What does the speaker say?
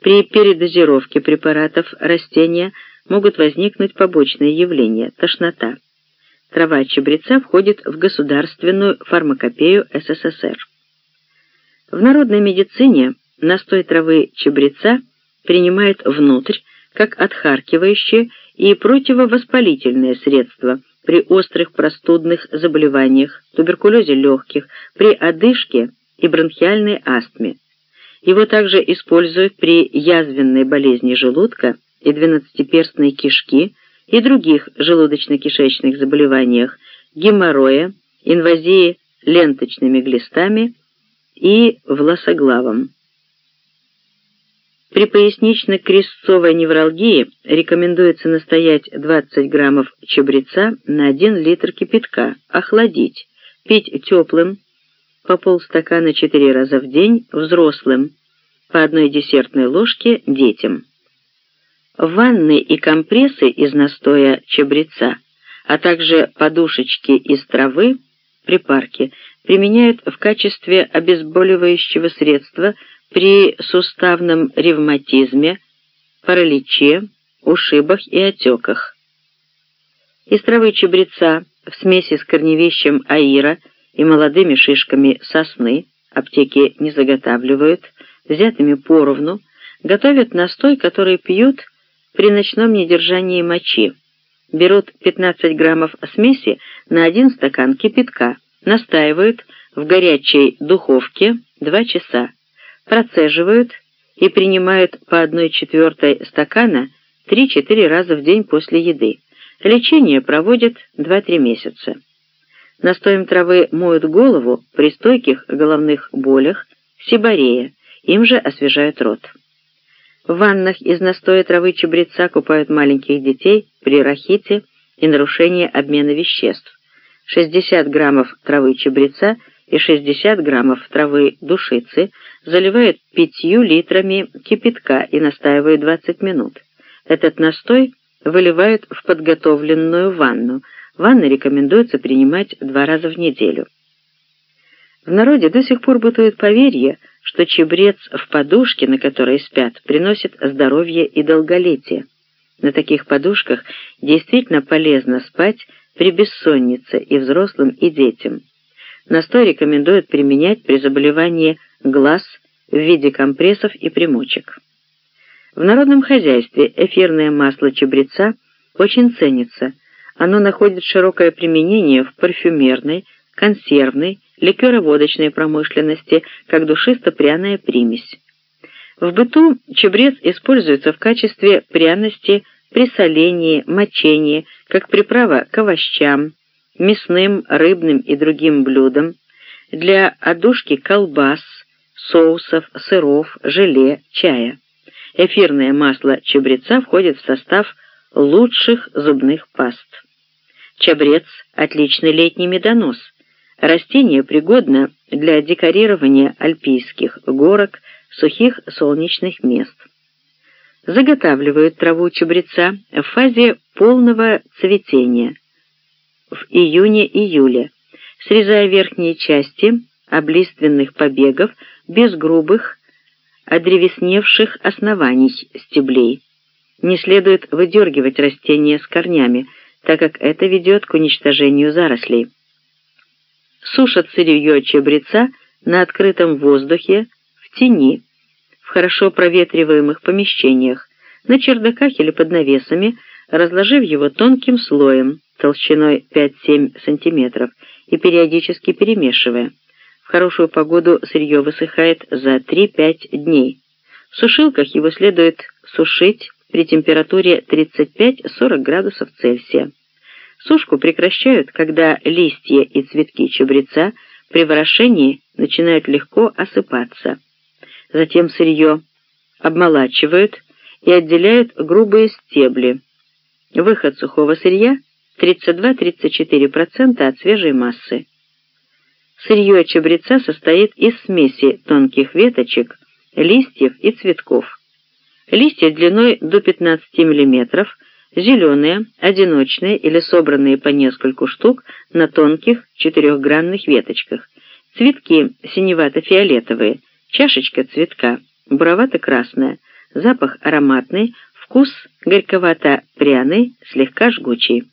При передозировке препаратов растения могут возникнуть побочные явления – тошнота. Трава чабреца входит в государственную фармакопею СССР. В народной медицине настой травы чабреца принимает внутрь как отхаркивающее и противовоспалительное средство при острых простудных заболеваниях, туберкулезе легких, при одышке и бронхиальной астме. Его также используют при язвенной болезни желудка и двенадцатиперстной кишки и других желудочно-кишечных заболеваниях, геморроя, инвазии ленточными глистами и власоглавом. При пояснично-крестцовой невралгии рекомендуется настоять 20 граммов чабреца на 1 литр кипятка, охладить, пить теплым, по полстакана 4 раза в день взрослым, по одной десертной ложке детям. Ванны и компрессы из настоя чабреца, а также подушечки из травы, припарки, применяют в качестве обезболивающего средства при суставном ревматизме, параличе, ушибах и отеках. Из травы чабреца в смеси с корневищем аира и молодыми шишками сосны, аптеки не заготавливают, взятыми поровну, готовят настой, который пьют при ночном недержании мочи. Берут 15 граммов смеси на один стакан кипятка, настаивают в горячей духовке 2 часа процеживают и принимают по 1 четвертой стакана 3-4 раза в день после еды. Лечение проводят 2-3 месяца. Настоем травы моют голову при стойких головных болях, сибарея, им же освежают рот. В ваннах из настоя травы чабреца купают маленьких детей при рахите и нарушении обмена веществ. 60 граммов травы чабреца и 60 граммов травы душицы заливают пятью литрами кипятка и настаивают 20 минут. Этот настой выливают в подготовленную ванну. Ванны рекомендуется принимать два раза в неделю. В народе до сих пор бытует поверье, что чебрец в подушке, на которой спят, приносит здоровье и долголетие. На таких подушках действительно полезно спать при бессоннице и взрослым, и детям. Настой рекомендуют применять при заболевании глаз в виде компрессов и примочек. В народном хозяйстве эфирное масло чабреца очень ценится. Оно находит широкое применение в парфюмерной, консервной, ликероводочной промышленности, как душисто-пряная примесь. В быту чабрец используется в качестве пряности при солении, мочении, как приправа к овощам, мясным, рыбным и другим блюдам, для одушки колбас, соусов, сыров, желе, чая. Эфирное масло чабреца входит в состав лучших зубных паст. Чабрец – отличный летний медонос. Растение пригодно для декорирования альпийских горок, сухих солнечных мест. Заготавливают траву чабреца в фазе полного цветения – в июне-июле, срезая верхние части облиственных побегов без грубых, одревесневших оснований стеблей. Не следует выдергивать растения с корнями, так как это ведет к уничтожению зарослей. Сушат сырье чабреца на открытом воздухе, в тени, в хорошо проветриваемых помещениях, на чердаках или под навесами, разложив его тонким слоем, толщиной 5-7 см и периодически перемешивая. В хорошую погоду сырье высыхает за 3-5 дней. В сушилках его следует сушить при температуре 35-40 градусов Цельсия. Сушку прекращают, когда листья и цветки чабреца при ворошении начинают легко осыпаться. Затем сырье обмолачивают и отделяют грубые стебли. Выход сухого сырья 32-34% от свежей массы. Сырье чабреца состоит из смеси тонких веточек, листьев и цветков. Листья длиной до 15 мм, зеленые, одиночные или собранные по нескольку штук на тонких четырехгранных веточках. Цветки синевато-фиолетовые, чашечка цветка буровато-красная, Запах ароматный, вкус горьковато-пряный, слегка жгучий.